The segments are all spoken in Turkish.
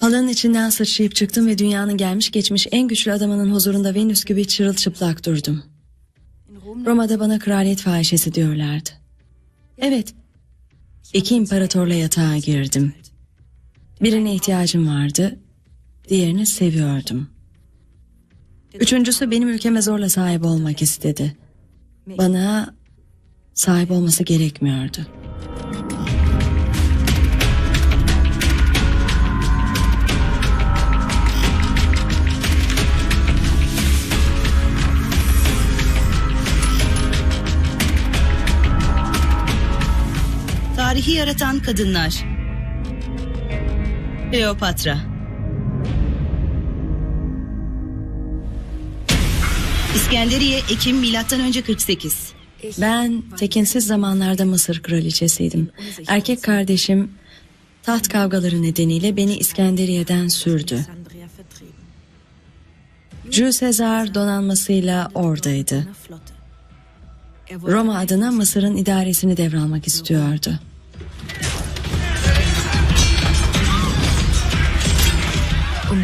Halının içinden sıçrayıp çıktım ve dünyanın gelmiş geçmiş en güçlü adamının huzurunda Venüs gibi çırılçıplak durdum. Roma'da bana kraliyet fahişesi diyorlardı. Evet, iki imparatorla yatağa girdim. Birine ihtiyacım vardı, diğerini seviyordum. Üçüncüsü benim ülkeme zorla sahip olmak istedi. Bana sahip olması gerekmiyordu. Tarihi yaratan kadınlar. Kleopatra. İskenderiye Ekim milattan önce 48. Ben tekinsiz zamanlarda Mısır kraliçesiydim. Erkek kardeşim taht kavgaları nedeniyle beni İskenderiye'den sürdü. Jules Caesar donanmasıyla oradaydı. Roma adına Mısır'ın idaresini devralmak istiyordu.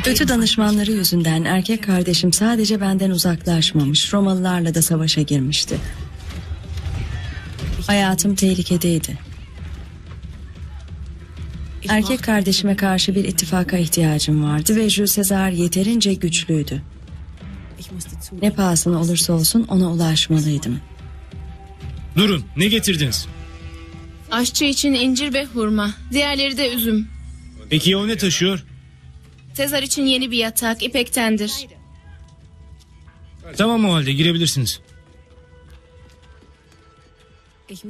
Kötü danışmanları yüzünden erkek kardeşim sadece benden uzaklaşmamış, Romalılarla da savaşa girmişti. Hayatım tehlikedeydi. Erkek kardeşime karşı bir ittifaka ihtiyacım vardı ve Jules Caesar yeterince güçlüydü. Ne pahasına olursa olsun ona ulaşmalıydım. Durun ne getirdiniz? Aşçı için incir ve hurma. Diğerleri de üzüm. Peki o ne taşıyor? Sezar için yeni bir yatak ipektendir. Tamam o halde girebilirsiniz.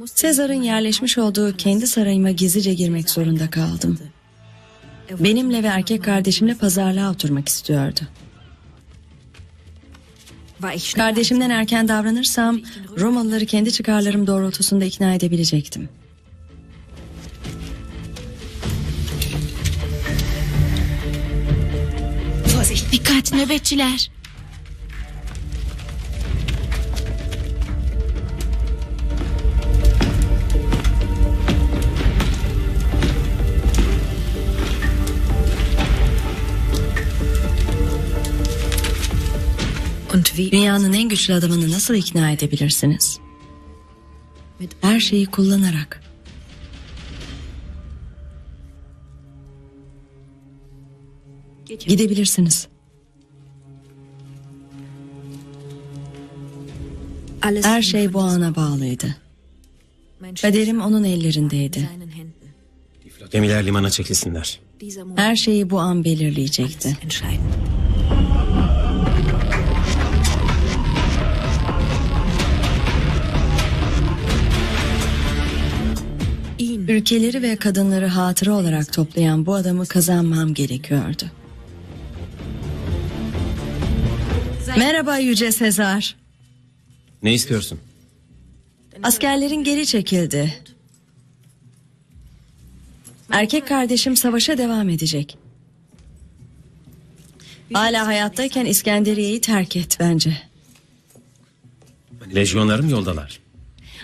Sezar'ın yerleşmiş olduğu kendi sarayıma gizlice girmek zorunda kaldım. Benimle ve erkek kardeşimle pazarlığa oturmak istiyordu. Kardeşimden erken davranırsam Romalıları kendi çıkarlarım doğrultusunda ikna edebilecektim. Dikkat nöbetçiler. Dünyanın en güçlü adamını nasıl ikna edebilirsiniz? Her şeyi kullanarak. Gidebilirsiniz. Her şey bu ana bağlıydı. Kaderim onun ellerindeydi. Gemiler limana çekilsinler. Her şeyi bu an belirleyecekti. Ülkeleri ve kadınları hatıra olarak toplayan bu adamı kazanmam gerekiyordu. Merhaba Yüce Sezar. Ne istiyorsun? Askerlerin geri çekildi. Erkek kardeşim savaşa devam edecek. Hala hayattayken İskenderiye'yi terk et bence. Lejyonlarım yoldalar.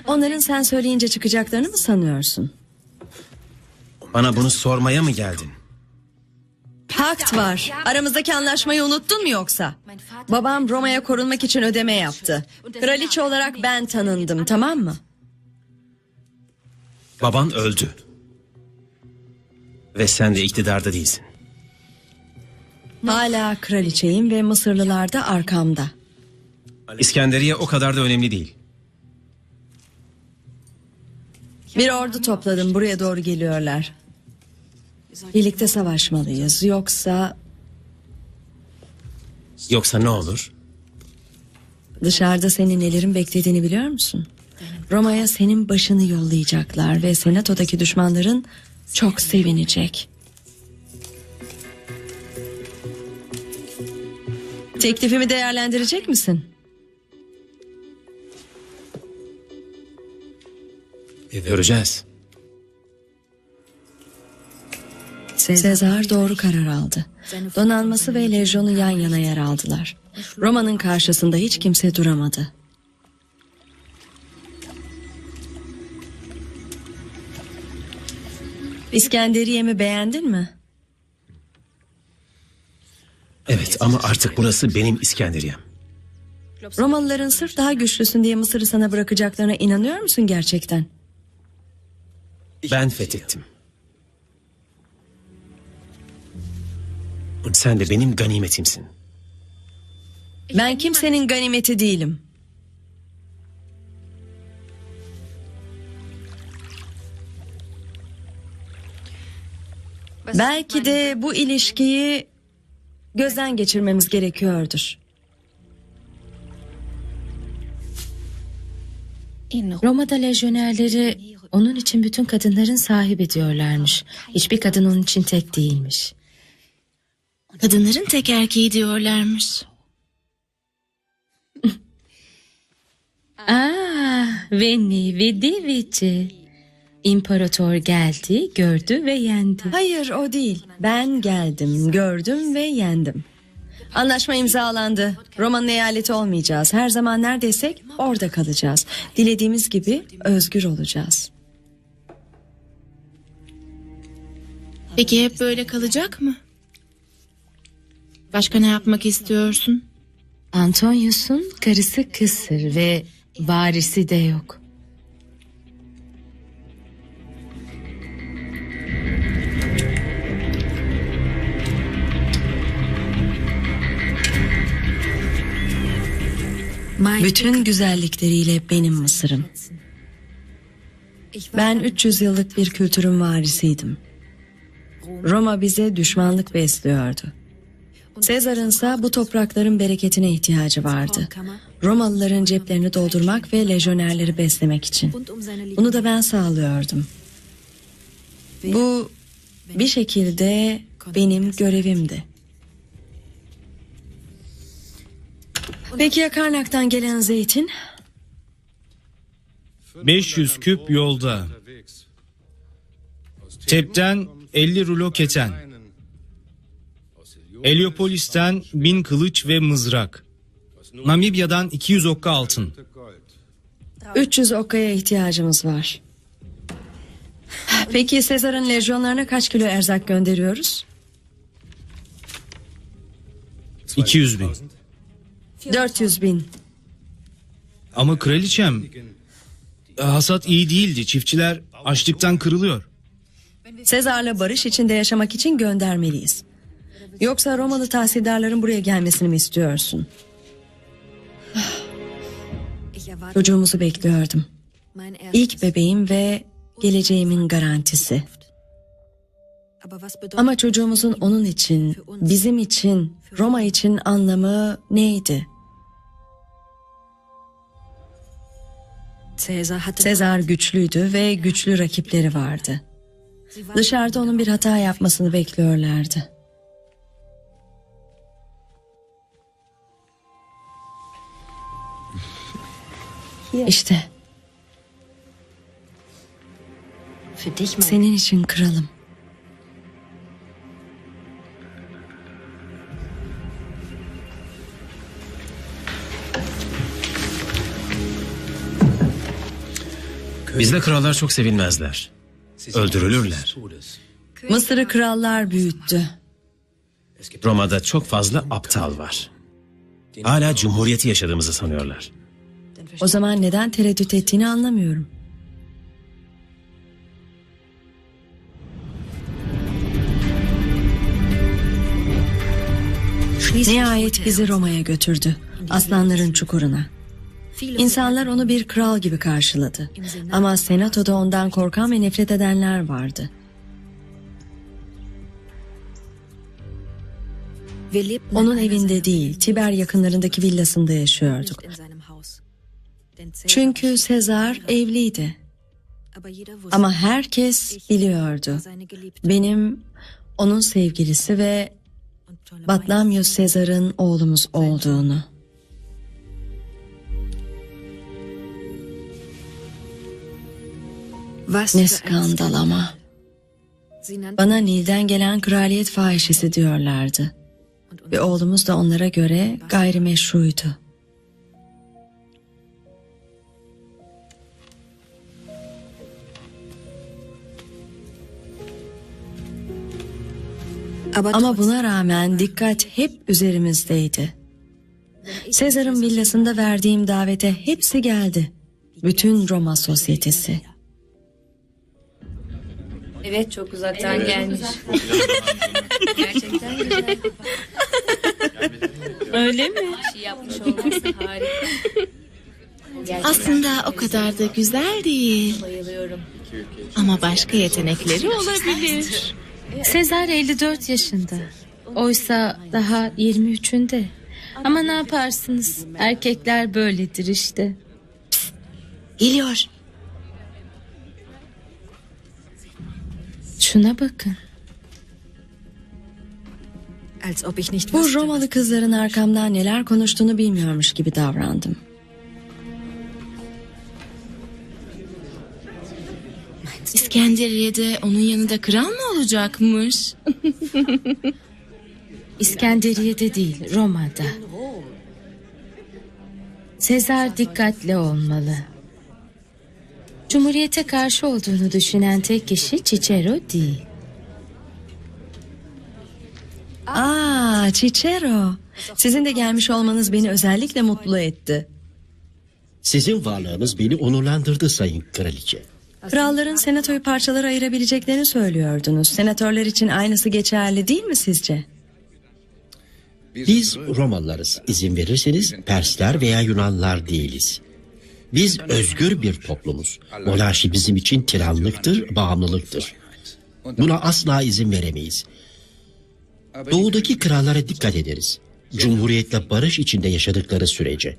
Onların sen söyleyince çıkacaklarını mı sanıyorsun? Bana bunu sormaya mı geldin? Pakt var. Aramızdaki anlaşmayı unuttun mu yoksa? Babam Roma'ya korunmak için ödeme yaptı. Kraliçe olarak ben tanındım tamam mı? Baban öldü. Ve sen de iktidarda değilsin. Hala kraliçeyim ve Mısırlılar da arkamda. İskenderiye o kadar da önemli değil. Bir ordu topladım buraya doğru geliyorlar. Birlikte savaşmalıyız yoksa Yoksa ne olur? dışarıda senin nelerin beklediğini biliyor musun? Roma'ya senin başını yollayacaklar ve senatodaki düşmanların çok sevinecek. Teklifimi değerlendirecek misin? Göreceğiz. Sezar doğru karar aldı. Donanması ve lejyonu yan yana yer aldılar. Roma'nın karşısında hiç kimse duramadı. İskenderiye'mi beğendin mi? ama artık burası benim İskenderiyem. Romalıların sırf daha güçlüsün diye Mısır'ı sana bırakacaklarına inanıyor musun gerçekten? Ben fethettim. Sen de benim ganimetimsin. Ben kimsenin ganimeti değilim. Belki de bu ilişkiyi gözden geçirmemiz gerekiyordur. Roma'da lejyonerleri onun için bütün kadınların sahibi diyorlarmış. Hiçbir kadın onun için tek değilmiş. Kadınların tek erkeği diyorlarmış. Aa, Veni Vidi Vici. İmparator geldi, gördü ve yendi. Hayır o değil. Ben geldim, gördüm ve yendim. Anlaşma imzalandı. Roma'nın eyaleti olmayacağız. Her zaman neredeysek orada kalacağız. Dilediğimiz gibi özgür olacağız. Peki hep böyle kalacak mı? Başka ne yapmak istiyorsun? Antonius'un karısı kısır ve varisi de yok. Bütün güzellikleriyle benim Mısır'ım. Ben 300 yıllık bir kültürün varisiydim. Roma bize düşmanlık besliyordu. Sezar'ın ise bu toprakların bereketine ihtiyacı vardı. Romalıların ceplerini doldurmak ve lejyonerleri beslemek için. Bunu da ben sağlıyordum. Bu bir şekilde benim görevimdi. Peki ya Karnak'tan gelen zeytin? 500 küp yolda. Tep'ten 50 rulo keten. Heliopolis'ten 1000 kılıç ve mızrak. Namibya'dan 200 okka altın. 300 okaya ihtiyacımız var. Peki Sezar'ın lejyonlarına kaç kilo erzak gönderiyoruz? 200 bin. 400 bin. Ama kraliçem hasat iyi değildi. Çiftçiler açlıktan kırılıyor. Sezar'la barış içinde yaşamak için göndermeliyiz. Yoksa Romalı tahsildarların buraya gelmesini mi istiyorsun? Çocuğumuzu bekliyordum. İlk bebeğim ve geleceğimin garantisi. Ama çocuğumuzun onun için, bizim için, Roma için anlamı neydi? Sezar güçlüydü ve güçlü rakipleri vardı. Dışarıda onun bir hata yapmasını bekliyorlardı. İşte senin için kralım. Bizde krallar çok sevilmezler. Öldürülürler. Mısır'ı krallar büyüttü. Roma'da çok fazla aptal var. Hala cumhuriyeti yaşadığımızı sanıyorlar. O zaman neden tereddüt ettiğini anlamıyorum. Nihayet bizi Roma'ya götürdü. Aslanların çukuruna. İnsanlar onu bir kral gibi karşıladı. Ama senatoda ondan korkan ve nefret edenler vardı. Onun evinde değil, Tiber yakınlarındaki villasında yaşıyorduk. Çünkü Sezar evliydi. Ama herkes biliyordu. Benim onun sevgilisi ve Batlamyus Sezar'ın oğlumuz olduğunu. Ne skandal ama. Bana Nil'den gelen kraliyet fahişesi diyorlardı. Ve oğlumuz da onlara göre gayrimeşruydu. Ama buna rağmen dikkat hep üzerimizdeydi. Sezar'ın villasında verdiğim davete hepsi geldi. Bütün Roma sosyetesi. Evet çok uzaktan gelmiş. Gerçekten güzel. Öyle mi? şey yapmış olması harika. Aslında o kadar da güzel değil. Bayılıyorum. Ama başka yetenekleri olabilir. Sezar 54 yaşında. Oysa daha 23'ünde. Ama ne yaparsınız? Erkekler böyledir işte. Geliyor. Şuna bakın. Als ob ich nicht Bu Romalı kızların arkamdan neler konuştuğunu bilmiyormuş gibi davrandım. İskenderiye'de onun yanında kral mı olacakmış? İskenderiye'de değil, Roma'da. Sezar dikkatli olmalı. Cumhuriyete karşı olduğunu düşünen tek kişi Cicero değil. Aa, Cicero. Sizin de gelmiş olmanız beni özellikle mutlu etti. Sizin varlığınız beni onurlandırdı sayın kraliçe. Kralların senatoyu parçalara ayırabileceklerini söylüyordunuz. Senatörler için aynısı geçerli değil mi sizce? Biz Romalılarız. İzin verirseniz Persler veya Yunanlar değiliz. Biz özgür bir toplumuz. Monarşi bizim için tiranlıktır, bağımlılıktır. Buna asla izin veremeyiz. Doğudaki krallara dikkat ederiz. Cumhuriyetle barış içinde yaşadıkları sürece.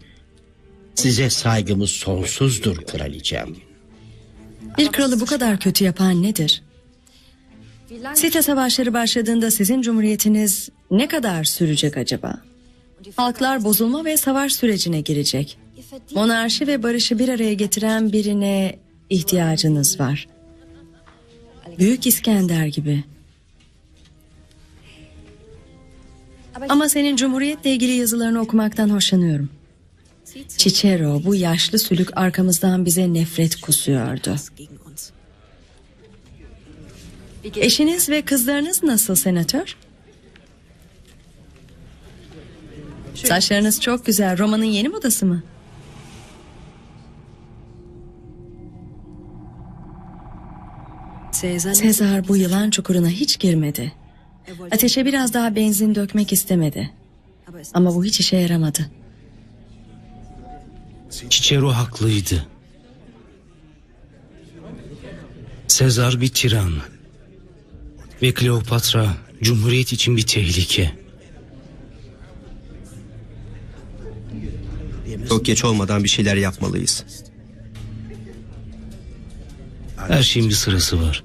Size saygımız sonsuzdur kraliçem. Bir kralı bu kadar kötü yapan nedir? Site savaşları başladığında sizin cumhuriyetiniz ne kadar sürecek acaba? Halklar bozulma ve savaş sürecine girecek. Monarşi ve barışı bir araya getiren birine ihtiyacınız var. Büyük İskender gibi. Ama senin cumhuriyetle ilgili yazılarını okumaktan hoşlanıyorum. Cicero bu yaşlı sülük arkamızdan bize nefret kusuyordu. Eşiniz ve kızlarınız nasıl senatör? Saçlarınız çok güzel. Roma'nın yeni modası mı? Sezar bu yılan çukuruna hiç girmedi. Ateşe biraz daha benzin dökmek istemedi. Ama bu hiç işe yaramadı. Cicero haklıydı. Sezar bir tiran. Ve Kleopatra Cumhuriyet için bir tehlike. Çok geç olmadan bir şeyler yapmalıyız. Her şeyin bir sırası var.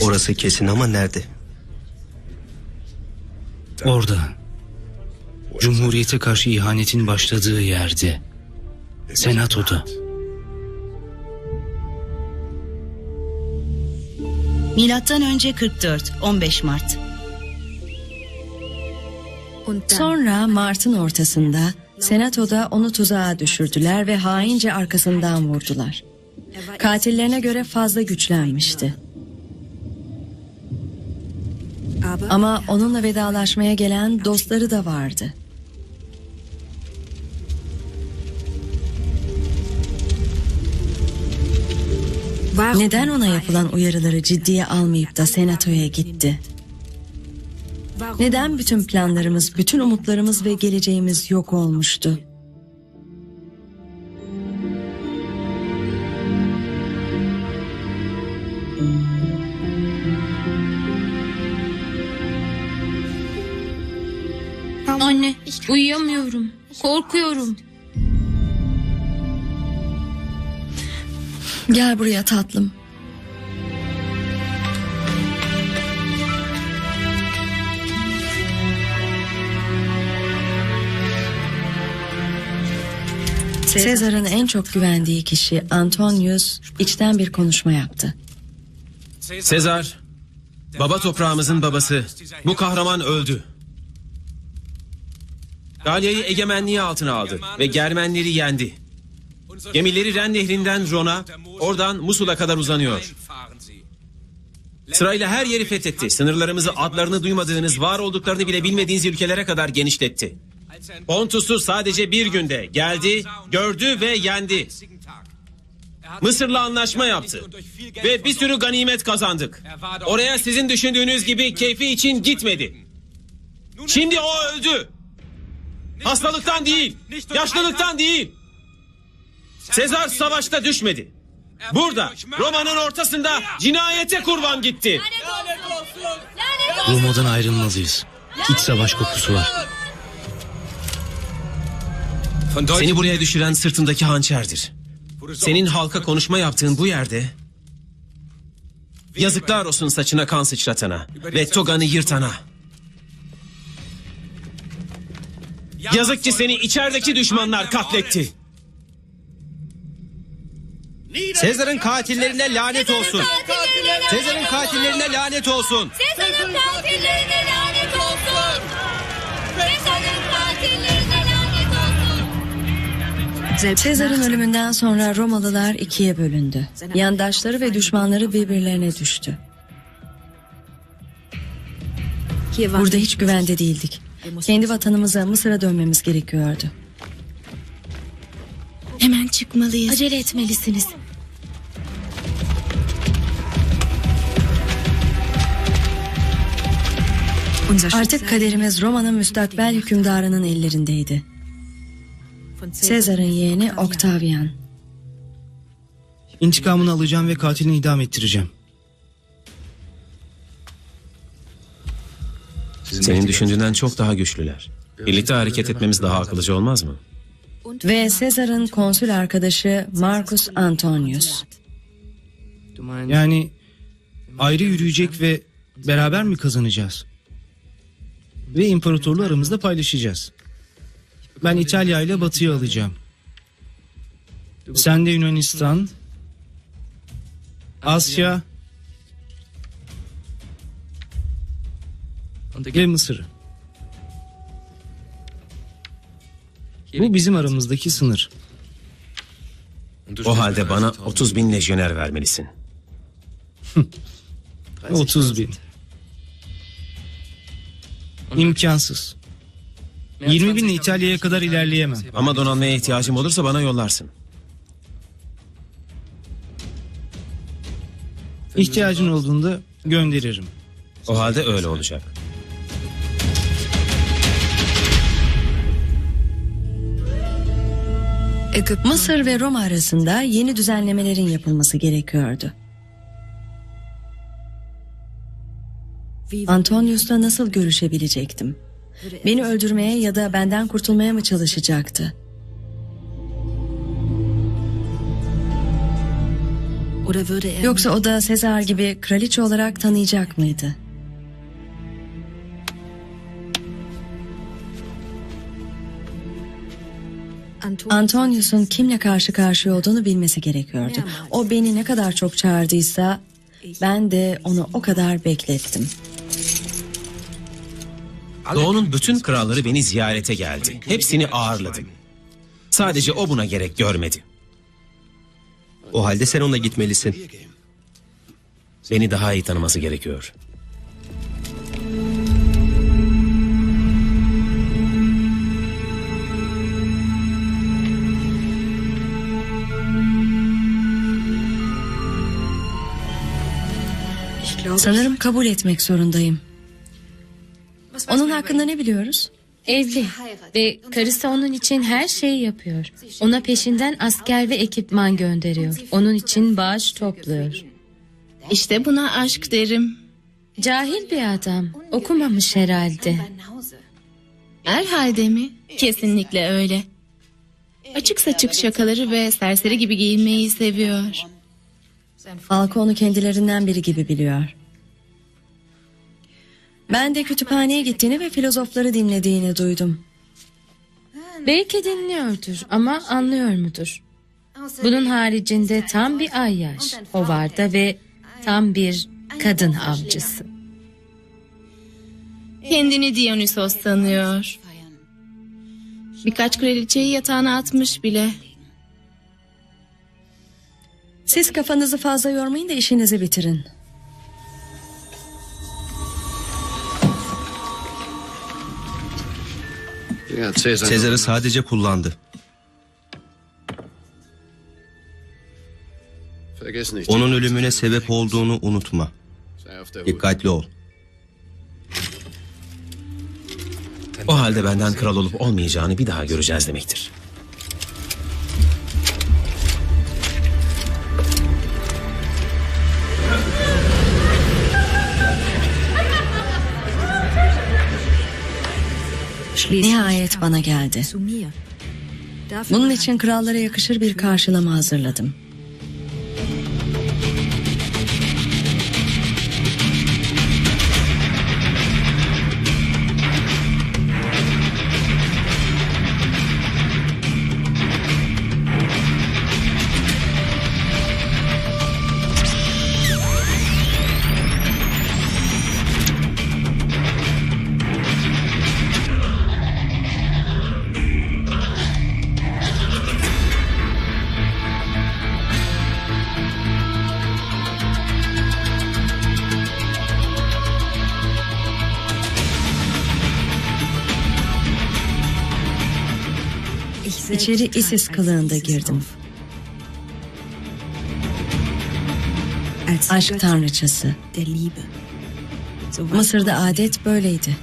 Orası kesin ama nerede? Orada. Cumhuriyete karşı ihanetin başladığı yerde. Senatoda. Milattan önce 44, 15 Mart. Sonra Mart'ın ortasında senatoda onu tuzağa düşürdüler ve haince arkasından vurdular. er Katillerine göre fazla güçlenmişti. Ama onunla vedalaşmaya gelen dostları da vardı. Neden ona yapılan uyarıları ciddiye almayıp da senatoya gitti? Neden bütün planlarımız, bütün umutlarımız ve geleceğimiz yok olmuştu? Anne, uyuyamıyorum. Korkuyorum. Gel buraya tatlım. Sezar'ın en çok güvendiği kişi Antonius içten bir konuşma yaptı. Sezar, baba toprağımızın babası. Bu kahraman öldü. Galya'yı egemenliği altına aldı ve Germenleri yendi. Gemileri Ren Nehri'nden Ron'a, oradan Musul'a kadar uzanıyor. Sırayla her yeri fethetti. Sınırlarımızı adlarını duymadığınız, var olduklarını bile bilmediğiniz ülkelere kadar genişletti. Pontus'u sadece bir günde geldi, gördü ve yendi. Mısır'la anlaşma yaptı. Ve bir sürü ganimet kazandık. Oraya sizin düşündüğünüz gibi keyfi için gitmedi. Şimdi o öldü. Hastalıktan değil, yaşlılıktan değil. Sezar savaşta düşmedi. Burada, Roma'nın ortasında cinayete kurban gitti. Roma'dan ayrılmalıyız. İç savaş kokusu var. Seni buraya düşüren sırtındaki hançerdir. Senin halka konuşma yaptığın bu yerde... Yazıklar olsun saçına kan sıçratana ve toganı yırtana. Yazık ki seni içerideki düşmanlar katletti. Sezar'ın katillerine lanet olsun. Sezar'ın katillerine lanet olsun. Sezar'ın katillerine lanet olsun. Sezar'ın katillerine lanet olsun. Sezar'ın ölümünden sonra Romalılar ikiye bölündü. Yandaşları ve düşmanları birbirlerine düştü. Burada hiç güvende değildik. Kendi vatanımıza Mısır'a dönmemiz gerekiyordu. Çıkmalıyız. Acele etmelisiniz. Artık kaderimiz Roma'nın müstakbel hükümdarının ellerindeydi. Sezar'ın yeğeni Octavian. İntikamını alacağım ve katilini idam ettireceğim. Senin düşündüğünden çok daha güçlüler. Birlikte hareket etmemiz daha akıllıca olmaz mı? Ve Sezar'ın konsül arkadaşı Marcus Antonius. Yani ayrı yürüyecek ve beraber mi kazanacağız? Ve imparatorluğu aramızda paylaşacağız. Ben İtalya ile Batı'yı alacağım. Sen de Yunanistan, Asya ve Mısır'ı. Bu bizim aramızdaki sınır. O halde bana 30 bin lejyoner vermelisin. 30 bin. İmkansız. 20 binle İtalya'ya kadar ilerleyemem. Ama donanmaya ihtiyacım olursa bana yollarsın. İhtiyacın olduğunda gönderirim. O halde öyle olacak. Mısır ve Roma arasında yeni düzenlemelerin yapılması gerekiyordu. Antonius'la nasıl görüşebilecektim? Beni öldürmeye ya da benden kurtulmaya mı çalışacaktı? Yoksa o da Sezar gibi kraliçe olarak tanıyacak mıydı? Antonius'un kimle karşı karşıya olduğunu bilmesi gerekiyordu. O beni ne kadar çok çağırdıysa ben de onu o kadar beklettim. Doğu'nun bütün kralları beni ziyarete geldi. Hepsini ağırladım. Sadece o buna gerek görmedi. O halde sen onunla gitmelisin. Beni daha iyi tanıması gerekiyor. Sanırım kabul etmek zorundayım. Onun hakkında ne biliyoruz? Evli ve karısı onun için her şeyi yapıyor. Ona peşinden asker ve ekipman gönderiyor. Onun için bağış topluyor. İşte buna aşk derim. Cahil bir adam. Okumamış herhalde. Herhalde mi? Kesinlikle öyle. Açık saçık şakaları ve serseri gibi giyinmeyi seviyor. Halkı onu kendilerinden biri gibi biliyor. Ben de kütüphaneye gittiğini ve filozofları dinlediğini duydum. Belki dinliyordur ama anlıyor mudur? Bunun haricinde tam bir ayyaş. Hovarda ve tam bir kadın avcısı. Kendini Dionysos sanıyor. Birkaç kraliçeyi yatağına atmış bile. Siz kafanızı fazla yormayın da işinizi bitirin. Sezar'ı sadece kullandı. Onun ölümüne sebep olduğunu unutma. Dikkatli ol. O halde benden kral olup olmayacağını bir daha göreceğiz demektir. Nihayet bana geldi. Bunun için krallara yakışır bir karşılama hazırladım. İçeri Isis kılığında girdim. Aşk tanrıçası. Mısır'da adet böyleydi.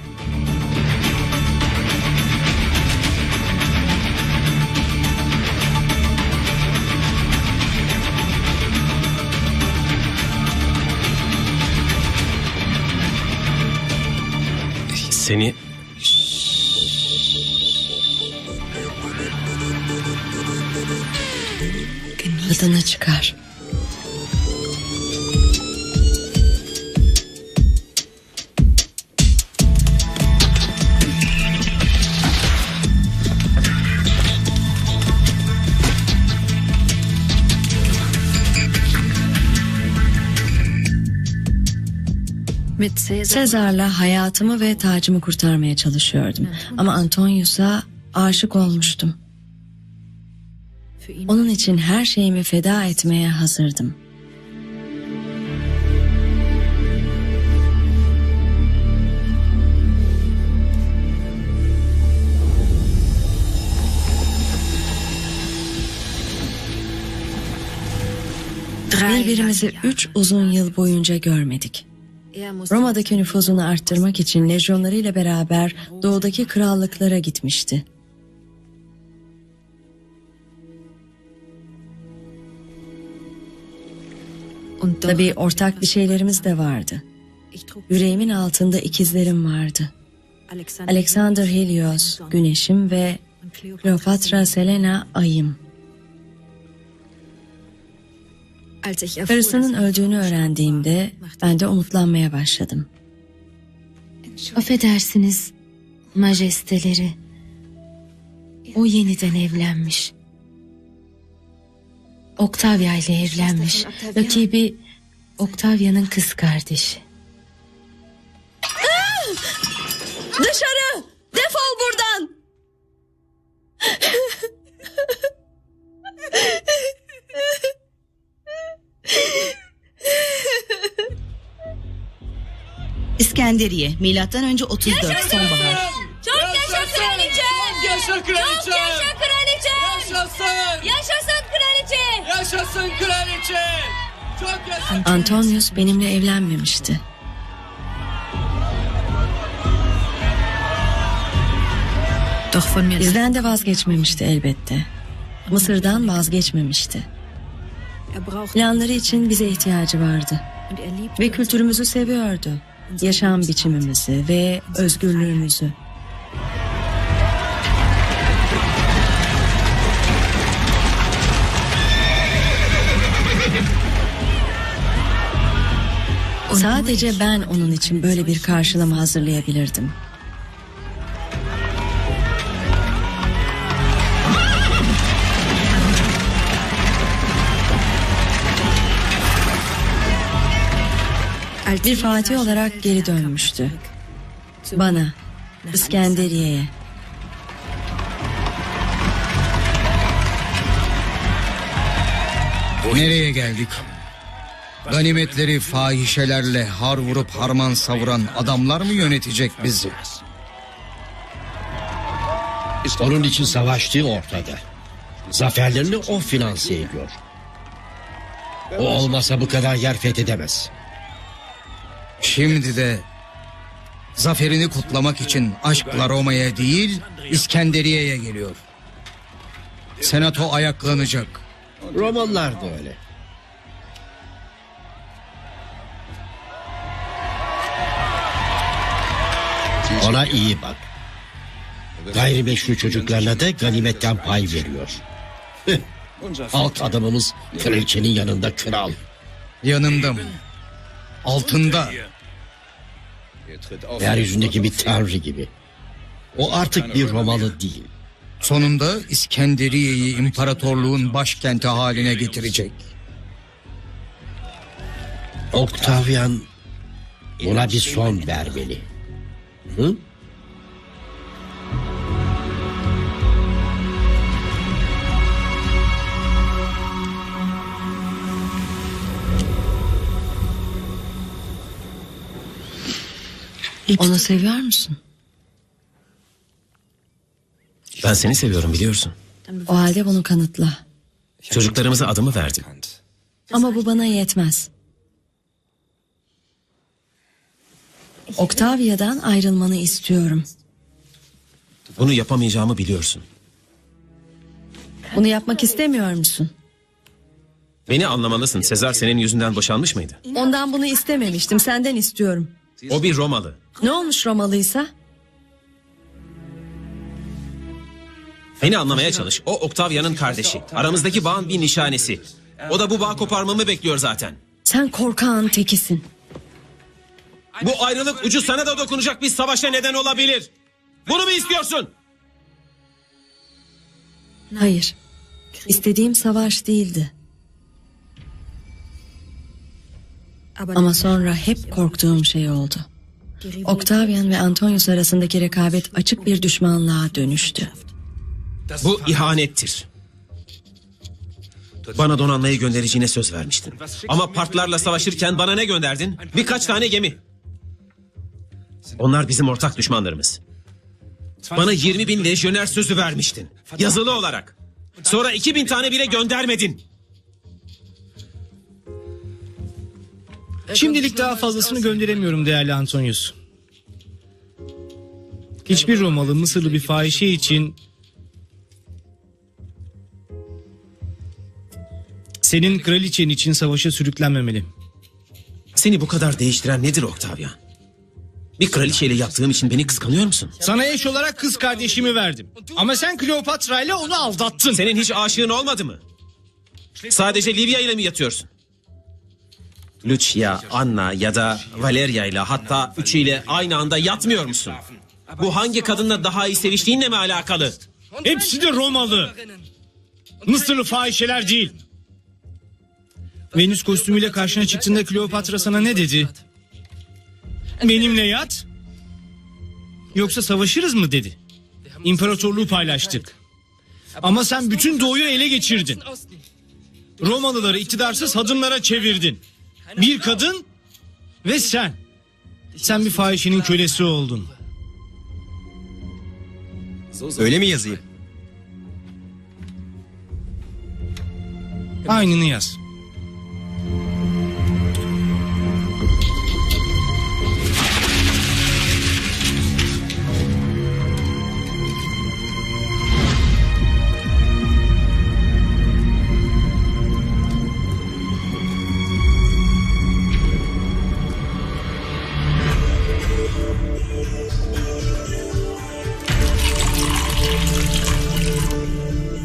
Seni Tadını çıkar. Sezar'la hayatımı ve tacımı kurtarmaya çalışıyordum. Ama Antonius'a aşık olmuştum. Onun için her şeyimi feda etmeye hazırdım. Birbirimizi üç uzun yıl boyunca görmedik. Roma'daki nüfuzunu arttırmak için lejyonlarıyla beraber doğudaki krallıklara gitmişti. Tabii ortak bir şeylerimiz de vardı. Yüreğimin altında ikizlerim vardı. Alexander, Helios, güneşim ve Kleopatra Selena ayım. Karısının öldüğünü öğrendiğimde ben de umutlanmaya başladım. Affedersiniz majesteleri. O yeniden evlenmiş. Octavia ile evlenmiş. Rakibi Octavia'nın kız kardeşi. Dışarı! Defol buradan! İskenderiye, milattan önce 34 sonbahar. Çok yaşa kraliçem. Yaşa kraliçem! Çok yaşa kraliçem. Yaşasın! Yaşasın kraliçe. Yaşasın kraliçe! Çok yaşa! Antonius benimle evlenmemişti. Doch von mir Bizden de vazgeçmemişti elbette. Mısır'dan vazgeçmemişti. er Planları için bize ihtiyacı vardı. er Ve kültürümüzü seviyordu. Yaşam biçimimizi ve özgürlüğümüzü. Sadece ben onun için böyle bir karşılama hazırlayabilirdim. Bir fatih olarak geri dönmüştü. Bana, İskenderiye'ye. Nereye geldik? Ganimetleri fahişelerle har vurup harman savuran adamlar mı yönetecek bizi? Onun için savaştığı ortada. Zaferlerini o finanse ediyor. O olmasa bu kadar yer fethedemez. Şimdi de zaferini kutlamak için aşkla Roma'ya değil İskenderiye'ye geliyor. Senato ayaklanacak. Romalılar da öyle. Ona iyi bak. Gayrimeşru çocuklarına da ganimetten pay veriyor. Alt adamımız kraliçenin yanında kral. Yanında mı? Altında. Yeryüzündeki bir tanrı gibi. O artık bir Romalı değil. Sonunda İskenderiye'yi imparatorluğun başkenti haline getirecek. Octavian buna bir son vermeli. Hı? Onu seviyor musun? Ben seni seviyorum biliyorsun. O halde bunu kanıtla. Çocuklarımıza adımı verdim. Ama bu bana yetmez. Octavia'dan ayrılmanı istiyorum. Bunu yapamayacağımı biliyorsun. Bunu yapmak istemiyor musun? Beni anlamalısın. Sezar senin yüzünden boşanmış mıydı? Ondan bunu istememiştim. Senden istiyorum. O bir Romalı. Ne olmuş Romalıysa? Beni anlamaya çalış. O Octavian'ın kardeşi. Aramızdaki bağın bir nişanesi. O da bu bağ koparmamı bekliyor zaten. Sen korkağın tekisin. Bu ayrılık ucu sana da dokunacak bir savaşa neden olabilir. Bunu mu istiyorsun? Hayır. İstediğim savaş değildi. Ama sonra hep korktuğum şey oldu. Octavian ve Antonius arasındaki rekabet açık bir düşmanlığa dönüştü. Bu ihanettir. Bana donanmayı göndereceğine söz vermiştin. Ama partlarla savaşırken bana ne gönderdin? Birkaç tane gemi. Onlar bizim ortak düşmanlarımız. Bana 20 bin lejyoner sözü vermiştin. Yazılı olarak. Sonra 2000 tane bile göndermedin. Şimdilik daha fazlasını gönderemiyorum değerli Antonius. Hiçbir Romalı Mısırlı bir fahişe için senin kraliçen için savaşa sürüklenmemeli. Seni bu kadar değiştiren nedir Octavian? Bir kraliçeyle yaptığım için beni kıskanıyor musun? Sana eş olarak kız kardeşimi verdim. Ama sen Kleopatra ile onu aldattın. Senin hiç aşığın olmadı mı? Sadece Livia ile mi yatıyorsun? Lucia, Anna ya da Valeria ile hatta üçüyle aynı anda yatmıyor musun? Bu hangi kadınla daha iyi seviştiğinle mi alakalı? Hepsi de Romalı. Mısırlı fahişeler değil. Venüs kostümüyle karşına çıktığında Kleopatra sana ne dedi? Benimle yat. Yoksa savaşırız mı dedi. İmparatorluğu paylaştık. Ama sen bütün doğuyu ele geçirdin. Romalıları iktidarsız kadınlara çevirdin. Bir kadın ve sen. Sen bir fahişenin kölesi oldun. Öyle mi yazayım? Aynını yaz.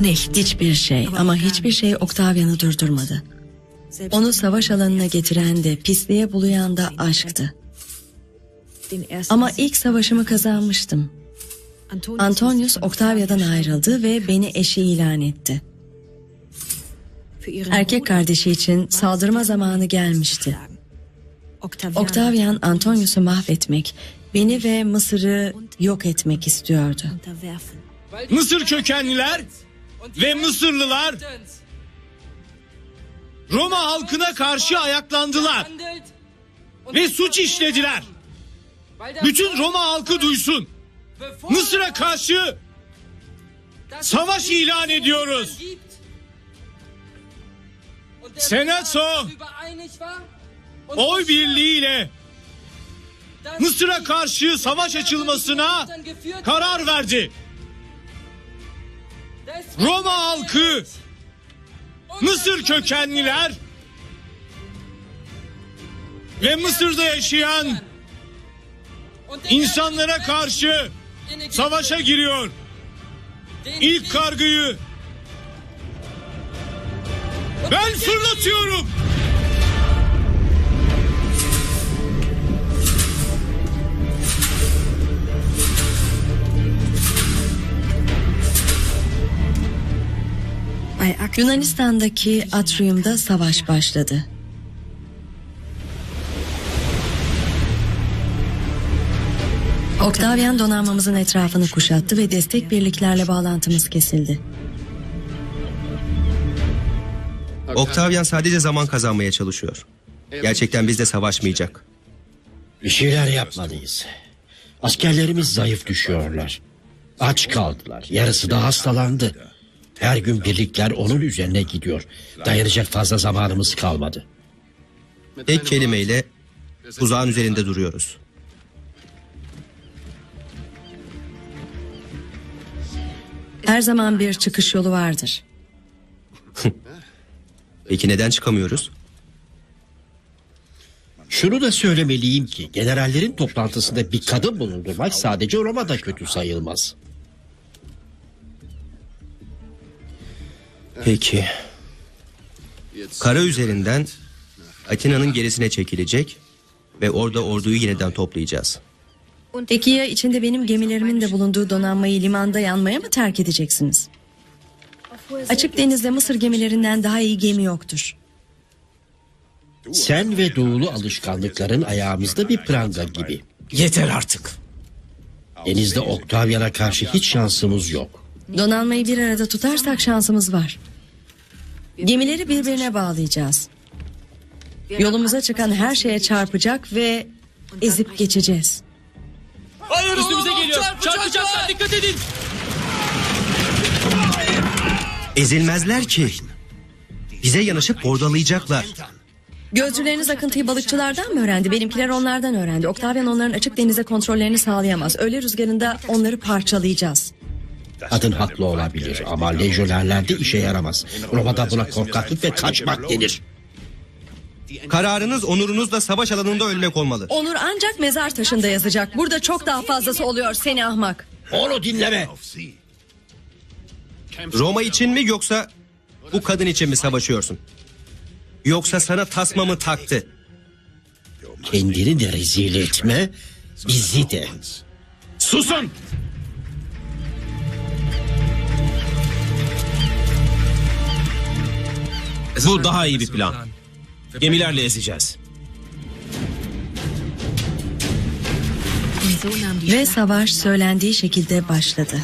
Nicht. Hiçbir şey ama hiçbir şey Octavian'ı durdurmadı. Onu savaş alanına getiren de pisliğe bulayan da aşktı. Ama ilk savaşımı kazanmıştım. Antonius Octavia'dan ayrıldı ve beni eşi ilan etti. Erkek kardeşi için saldırma zamanı gelmişti. Octavian Antonius'u mahvetmek, beni ve Mısır'ı yok etmek istiyordu. Mısır kökenliler ve Mısırlılar Roma halkına karşı ayaklandılar ve suç işlediler. Bütün Roma halkı duysun. Mısır'a karşı Savaş ilan ediyoruz. Senato oy birliğiyle Mısır'a karşı savaş açılmasına karar verdi. Roma halkı, Mısır kökenliler ve Mısır'da yaşayan insanlara karşı savaşa giriyor. İlk kargıyı ben fırlatıyorum. Yunanistan'daki Atrium'da savaş başladı. Octavian donanmamızın etrafını kuşattı ve destek birliklerle bağlantımız kesildi. Octavian sadece zaman kazanmaya çalışıyor. Gerçekten bizle savaşmayacak. Bir şeyler yapmalıyız. Askerlerimiz zayıf düşüyorlar. Aç kaldılar. Yarısı da hastalandı. Her gün birlikler onun üzerine gidiyor. Dayanacak fazla zamanımız kalmadı. Tek kelimeyle uzağın üzerinde duruyoruz. Her zaman bir çıkış yolu vardır. Peki neden çıkamıyoruz? Şunu da söylemeliyim ki generallerin toplantısında bir kadın bulundurmak sadece Roma'da kötü sayılmaz. Peki. Kara üzerinden Atina'nın gerisine çekilecek ve orada orduyu yeniden toplayacağız. Peki ya içinde benim gemilerimin de bulunduğu donanmayı limanda yanmaya mı terk edeceksiniz? Açık denizde Mısır gemilerinden daha iyi gemi yoktur. Sen ve doğulu alışkanlıkların ayağımızda bir pranga gibi. Yeter artık. Denizde Octavian'a karşı hiç şansımız yok. Donanmayı bir arada tutarsak şansımız var. Gemileri birbirine bağlayacağız. Yolumuza çıkan her şeye çarpacak ve ezip geçeceğiz. Hayır üstümüze geliyor. Çarpacaklar dikkat edin. Ezilmezler ki. Bize yanaşıp bordalayacaklar. Gözcüleriniz akıntıyı balıkçılardan mı öğrendi? Benimkiler onlardan öğrendi. Octavian onların açık denize kontrollerini sağlayamaz. Öyle rüzgarında onları parçalayacağız. Kadın haklı olabilir ama lejyonerlerde işe yaramaz. Roma'da buna korkaklık ve kaçmak denir. Kararınız onurunuzla savaş alanında ölmek olmalı. Onur ancak mezar taşında yazacak. Burada çok daha fazlası oluyor seni ahmak. Onu dinleme. Roma için mi yoksa bu kadın için mi savaşıyorsun? Yoksa sana tasma mı taktı? Kendini de rezil etme, bizi de. Susun! Bu daha iyi bir plan. Gemilerle ezeceğiz. Ve savaş söylendiği şekilde başladı.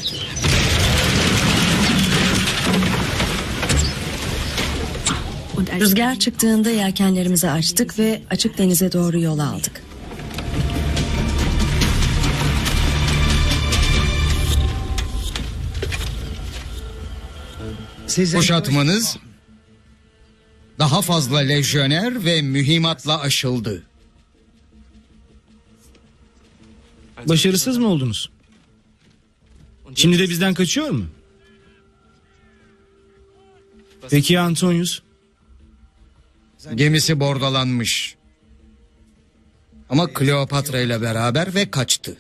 Rüzgar çıktığında yelkenlerimizi açtık ve açık denize doğru yol aldık. Kuşatmanız daha fazla lejyoner ve mühimmatla aşıldı. Başarısız mı oldunuz? Şimdi de bizden kaçıyor mu? Peki ya Antonius? Gemisi bordalanmış. Ama Kleopatra ile beraber ve kaçtı.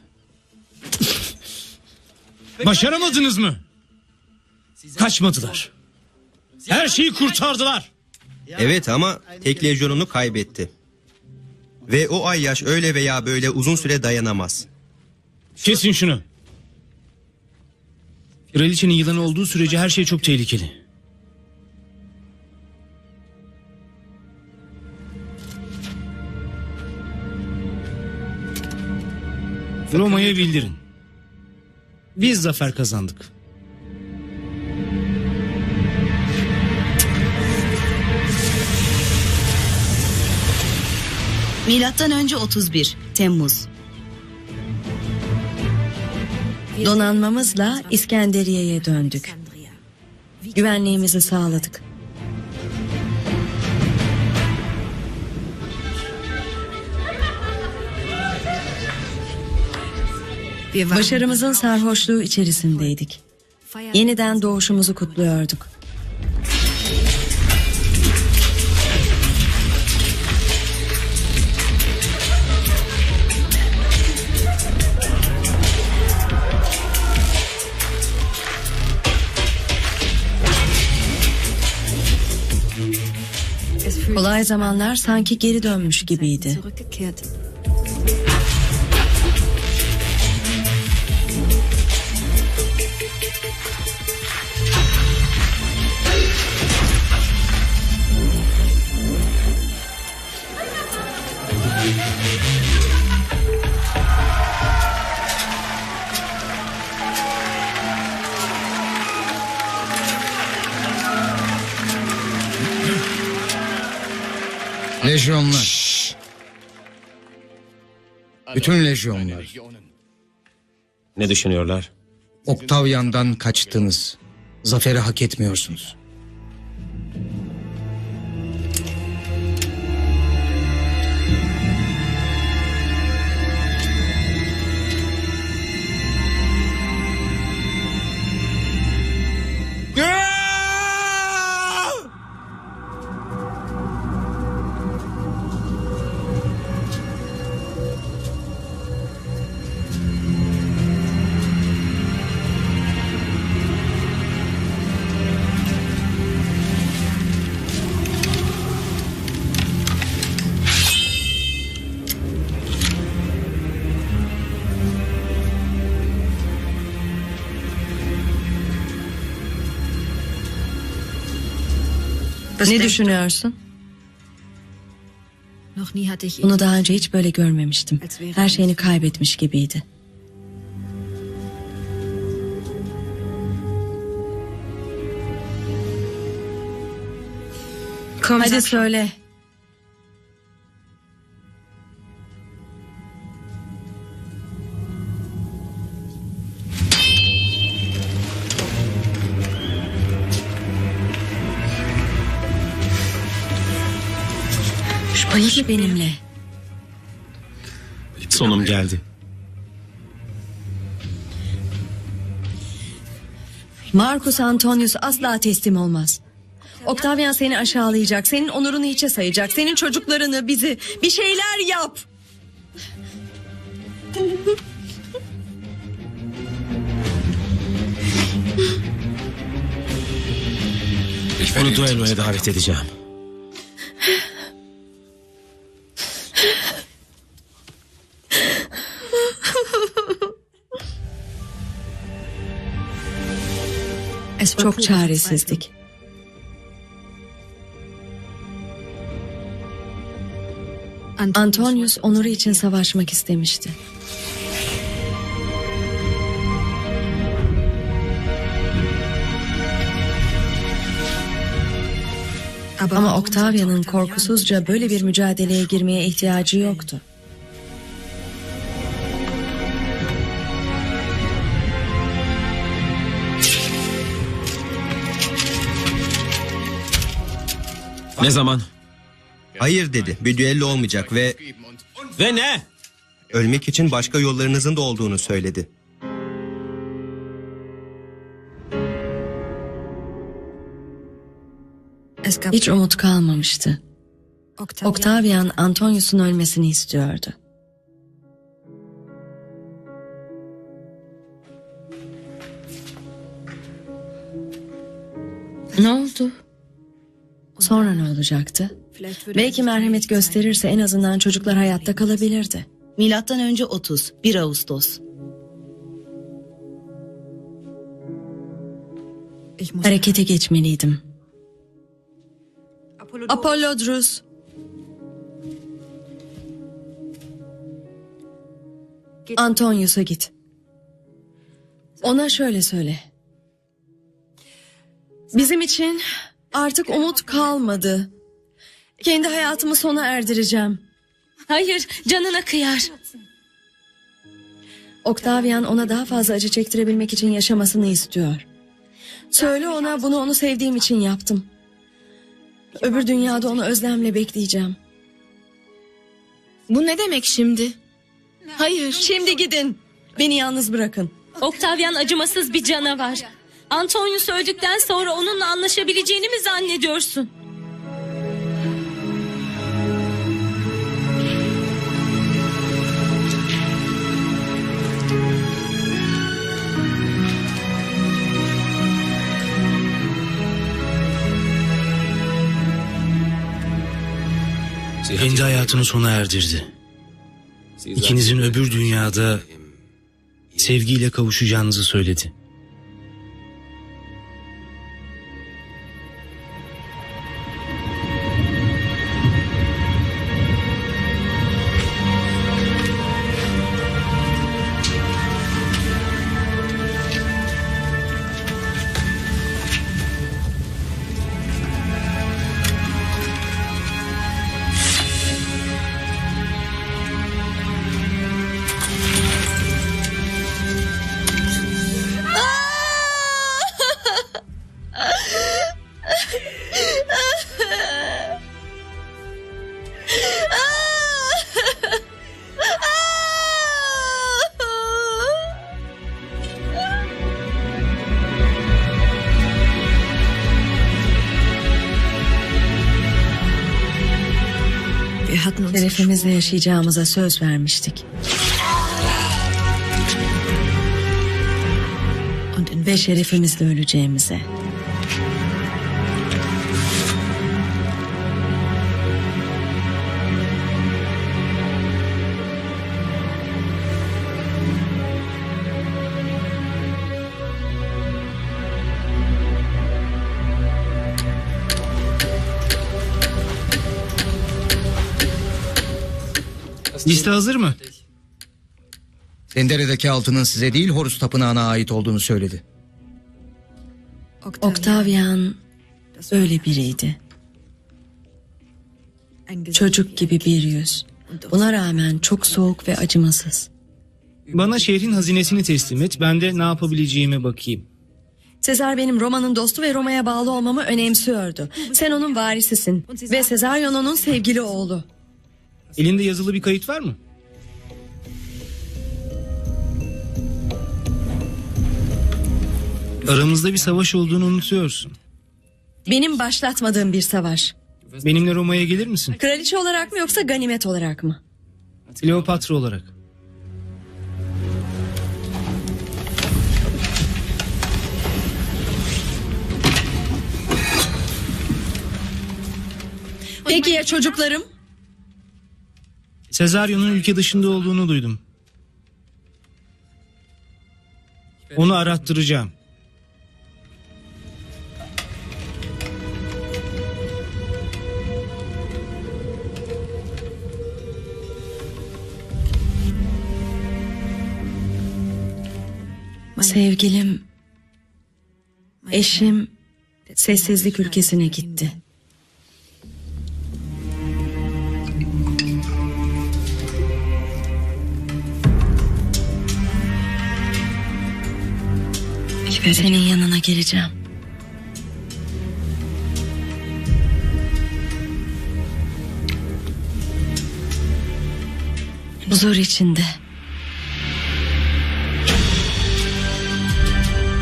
Başaramadınız mı? Kaçmadılar. Her şeyi kurtardılar. Evet ama tek lejyonunu kaybetti. Ve o ay yaş öyle veya böyle uzun süre dayanamaz. Kesin şunu. Kraliçenin yılanı olduğu sürece her şey çok tehlikeli. Roma'ya bildirin. Biz zafer kazandık. Milattan önce 31 Temmuz. Donanmamızla İskenderiye'ye döndük. Güvenliğimizi sağladık. Başarımızın sarhoşluğu içerisindeydik. Yeniden doğuşumuzu kutluyorduk. Kolay zamanlar sanki geri dönmüş gibiydi. Lejyonlar. Bütün lejyonlar. Ne düşünüyorlar? Oktavyan'dan kaçtınız. Zaferi hak etmiyorsunuz. Ne düşünüyorsun? Bunu daha önce hiç böyle görmemiştim. Her şeyini kaybetmiş gibiydi. Hadi söyle. Konuş benimle. Sonum geldi. Marcus Antonius asla teslim olmaz. Octavian seni aşağılayacak, senin onurunu hiçe sayacak, senin çocuklarını, bizi bir şeyler yap. Onu duelloya davet edeceğim. Çok çaresizdik. Antonius onuru için savaşmak istemişti. Ama Octavian'ın korkusuzca böyle bir mücadeleye girmeye ihtiyacı yoktu. Ne zaman? Hayır dedi. Bir düello olmayacak ve Ve ne? ölmek için başka yollarınızın da olduğunu söyledi. Hiç umut kalmamıştı. Octavian Antonius'un ölmesini istiyordu. Ne oldu? Sonra ne olacaktı? Belki merhamet gösterirse en azından çocuklar hayatta kalabilirdi. Milattan önce 30, 1 Ağustos. Harekete geçmeliydim. Apollodrus. Antonius'a git. Ona şöyle söyle. Bizim için artık umut kalmadı. Kendi hayatımı sona erdireceğim. Hayır, canına kıyar. Octavian ona daha fazla acı çektirebilmek için yaşamasını istiyor. Söyle ona bunu onu sevdiğim için yaptım. Öbür dünyada onu özlemle bekleyeceğim. Bu ne demek şimdi? Hayır. Şimdi gidin. Beni yalnız bırakın. Octavian acımasız bir canavar. Antonius öldükten sonra onunla anlaşabileceğini mi zannediyorsun? Kendi hayatını sona erdirdi. İkinizin öbür dünyada sevgiyle kavuşacağınızı söyledi. Yaşayacağımıza söz vermiştik. Ve şerefimizle öleceğimize. Liste hazır mı? Tendere'deki altının size değil Horus Tapınağı'na ait olduğunu söyledi. Octavian öyle biriydi. Çocuk gibi bir yüz. Buna rağmen çok soğuk ve acımasız. Bana şehrin hazinesini teslim et. Ben de ne yapabileceğime bakayım. Sezar benim Roma'nın dostu ve Roma'ya bağlı olmamı önemsiyordu. Sen onun varisisin ve Sezaryon onun sevgili oğlu. Elinde yazılı bir kayıt var mı? Aramızda bir savaş olduğunu unutuyorsun. Benim başlatmadığım bir savaş. Benimle Roma'ya gelir misin? Kraliçe olarak mı yoksa ganimet olarak mı? Kleopatra olarak. Peki ya çocuklarım? Sezaryon'un ülke dışında olduğunu duydum. Onu arattıracağım. Sevgilim, eşim sessizlik ülkesine gitti. Senin yanına geleceğim. Huzur içinde.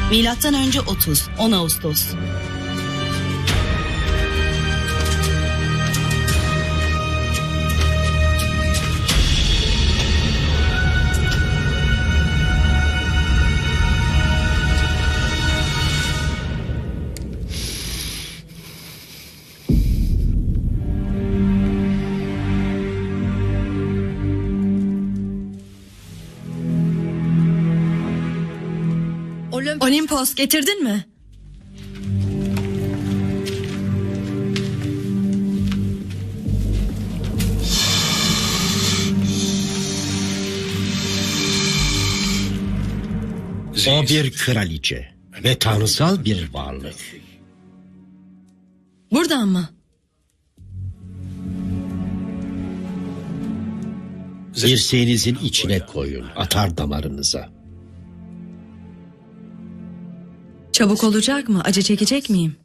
Milattan önce 30, 10 Ağustos. Olimpos getirdin mi? O bir kraliçe ve tanrısal bir varlık. Buradan mı? Dirseğinizin içine koyun, atar damarınıza. Çabuk olacak mı? Acı çekecek miyim?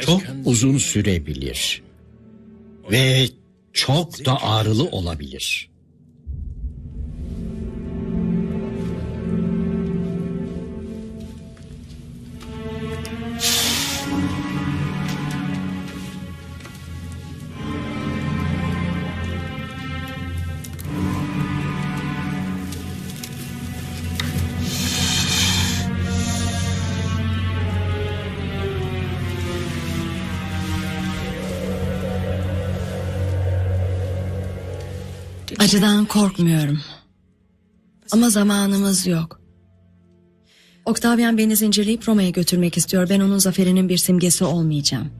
Çok uzun sürebilir. Ve çok da ağrılı olabilir. Acıdan korkmuyorum. Ama zamanımız yok. Octavian beni zincirleyip Roma'ya götürmek istiyor. Ben onun zaferinin bir simgesi olmayacağım.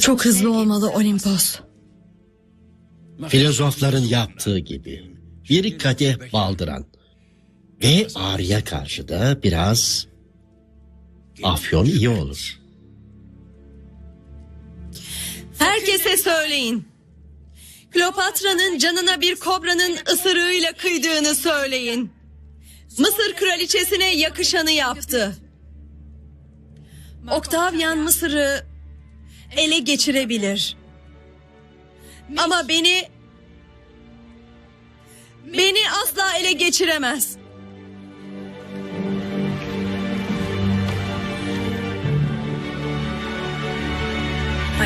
Çok hızlı olmalı Olimpos. Filozofların yaptığı gibi. Bir kadeh baldıran. Ve ağrıya karşı da biraz afyon iyi olur. Herkese söyleyin. Kleopatra'nın canına bir kobranın ısırığıyla kıydığını söyleyin. Mısır kraliçesine yakışanı yaptı. Octavian Mısır'ı ele geçirebilir. Ama beni beni asla ele geçiremez.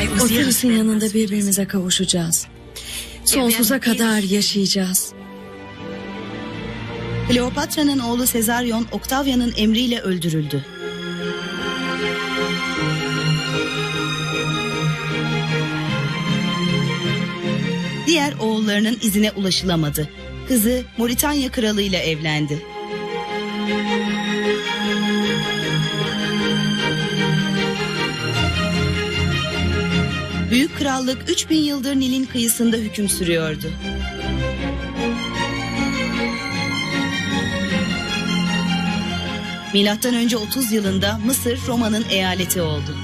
Osiris'in yanında birbirimize kavuşacağız. Sonsuza kadar yaşayacağız. Kleopatra'nın oğlu Sezaryon Octavian'ın emriyle öldürüldü. Diğer oğullarının izine ulaşılamadı. Kızı Moritanya kralı ile evlendi. Büyük krallık 3000 yıldır Nil'in kıyısında hüküm sürüyordu. Milattan önce 30 yılında Mısır Roma'nın eyaleti oldu.